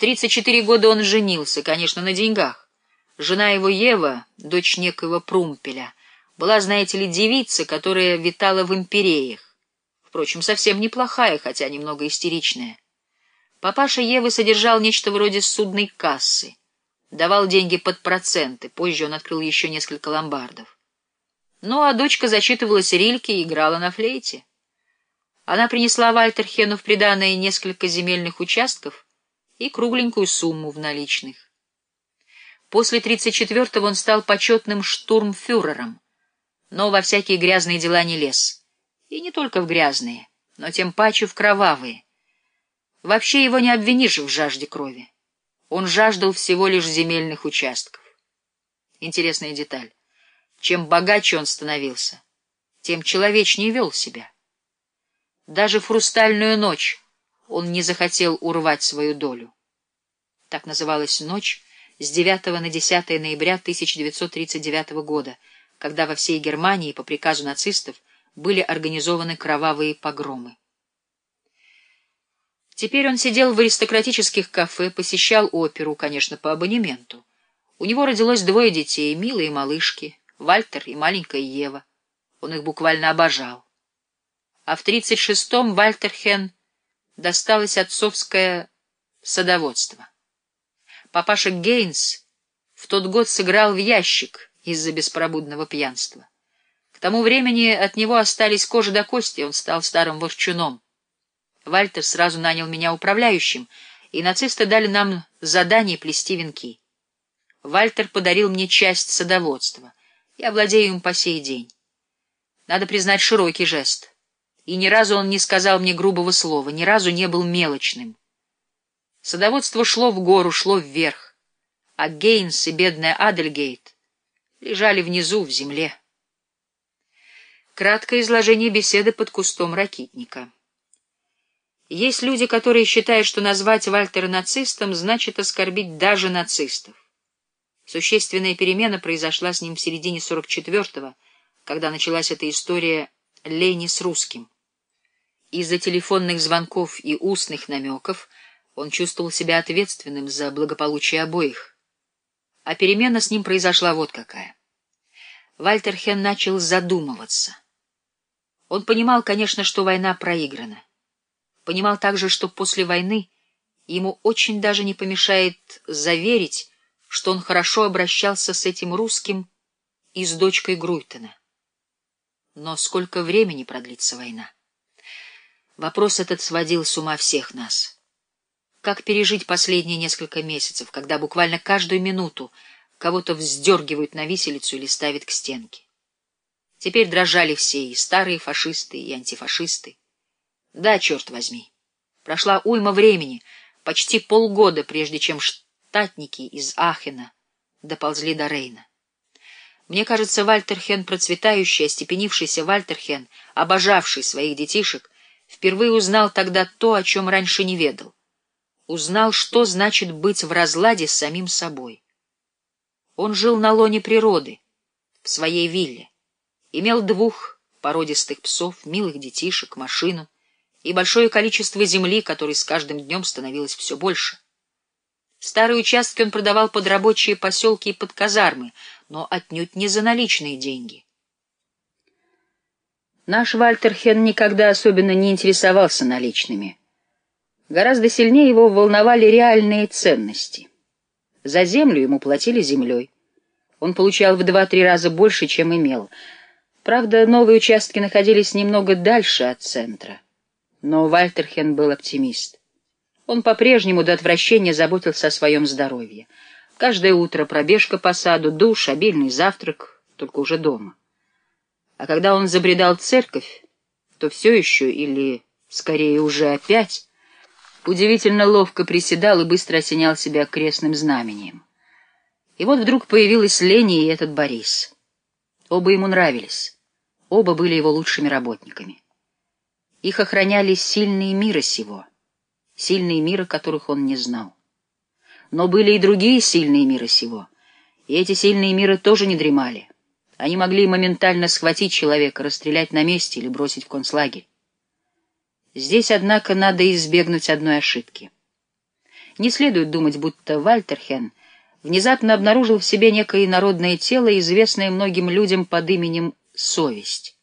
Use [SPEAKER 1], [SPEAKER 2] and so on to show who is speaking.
[SPEAKER 1] 34 года он женился, конечно, на деньгах. Жена его Ева, дочь некоего Прумпеля, была, знаете ли, девица, которая витала в империях. Впрочем, совсем неплохая, хотя немного истеричная. Папаша Евы содержал нечто вроде судной кассы. Давал деньги под проценты, позже он открыл еще несколько ломбардов. Ну, а дочка зачитывалась рильки и играла на флейте. Она принесла Вальтерхену в приданое несколько земельных участков и кругленькую сумму в наличных. После 34-го он стал почетным штурмфюрером, но во всякие грязные дела не лез. И не только в грязные, но тем паче в кровавые. Вообще его не обвинишь в жажде крови. Он жаждал всего лишь земельных участков. Интересная деталь. Чем богаче он становился, тем человечнее вел себя. Даже в хрустальную ночь он не захотел урвать свою долю. Так называлась ночь с 9 на 10 ноября 1939 года, когда во всей Германии по приказу нацистов были организованы кровавые погромы. Теперь он сидел в аристократических кафе, посещал оперу, конечно, по абонементу. У него родилось двое детей, милые малышки, Вальтер и маленькая Ева. Он их буквально обожал. А в 36-м Вальтерхен досталось отцовское садоводство. Папаша Гейнс в тот год сыграл в ящик из-за беспробудного пьянства. К тому времени от него остались кожа до кости, он стал старым ворчуном. Вальтер сразу нанял меня управляющим, и нацисты дали нам задание плести венки. Вальтер подарил мне часть садоводства — я владею им по сей день. Надо признать широкий жест. И ни разу он не сказал мне грубого слова, ни разу не был мелочным. Садоводство шло в гору, шло вверх, а Гейнс и бедная Адельгейт лежали внизу, в земле. Краткое изложение беседы под кустом ракитника. Есть люди, которые считают, что назвать Вальтера нацистом значит оскорбить даже нацистов. Существенная перемена произошла с ним в середине 44-го, когда началась эта история Лени с русским. Из-за телефонных звонков и устных намеков он чувствовал себя ответственным за благополучие обоих. А перемена с ним произошла вот какая. Вальтер Хен начал задумываться. Он понимал, конечно, что война проиграна. Понимал также, что после войны ему очень даже не помешает заверить, что он хорошо обращался с этим русским и с дочкой Груйтена. Но сколько времени продлится война? Вопрос этот сводил с ума всех нас. Как пережить последние несколько месяцев, когда буквально каждую минуту кого-то вздергивают на виселицу или ставят к стенке? Теперь дрожали все, и старые фашисты, и антифашисты. Да, черт возьми. Прошла уйма времени, почти полгода, прежде чем штатники из Ахена доползли до Рейна. Мне кажется, Вальтерхен, процветающий, остепенившийся Вальтерхен, обожавший своих детишек, впервые узнал тогда то, о чем раньше не ведал. Узнал, что значит быть в разладе с самим собой. Он жил на лоне природы, в своей вилле, имел двух породистых псов, милых детишек, машину и большое количество земли, которой с каждым днем становилось все больше. Старые участки он продавал под рабочие поселки и под казармы, но отнюдь не за наличные деньги. Наш Вальтерхен никогда особенно не интересовался наличными. Гораздо сильнее его волновали реальные ценности. За землю ему платили землей. Он получал в два-три раза больше, чем имел. Правда, новые участки находились немного дальше от центра. Но Вальтерхен был оптимист. Он по-прежнему до отвращения заботился о своем здоровье. Каждое утро пробежка по саду, душ, обильный завтрак, только уже дома. А когда он забредал в церковь, то все еще, или, скорее, уже опять, удивительно ловко приседал и быстро осенял себя крестным знамением. И вот вдруг появилась Лени и этот Борис. Оба ему нравились. Оба были его лучшими работниками. Их охраняли сильные мира сего — сильные мира, которых он не знал. Но были и другие сильные мира сего, и эти сильные мира тоже не дремали. Они могли моментально схватить человека, расстрелять на месте или бросить в концлагерь. Здесь, однако, надо избегнуть одной ошибки. Не следует думать, будто Вальтерхен внезапно обнаружил в себе некое народное тело, известное многим людям под именем совесть.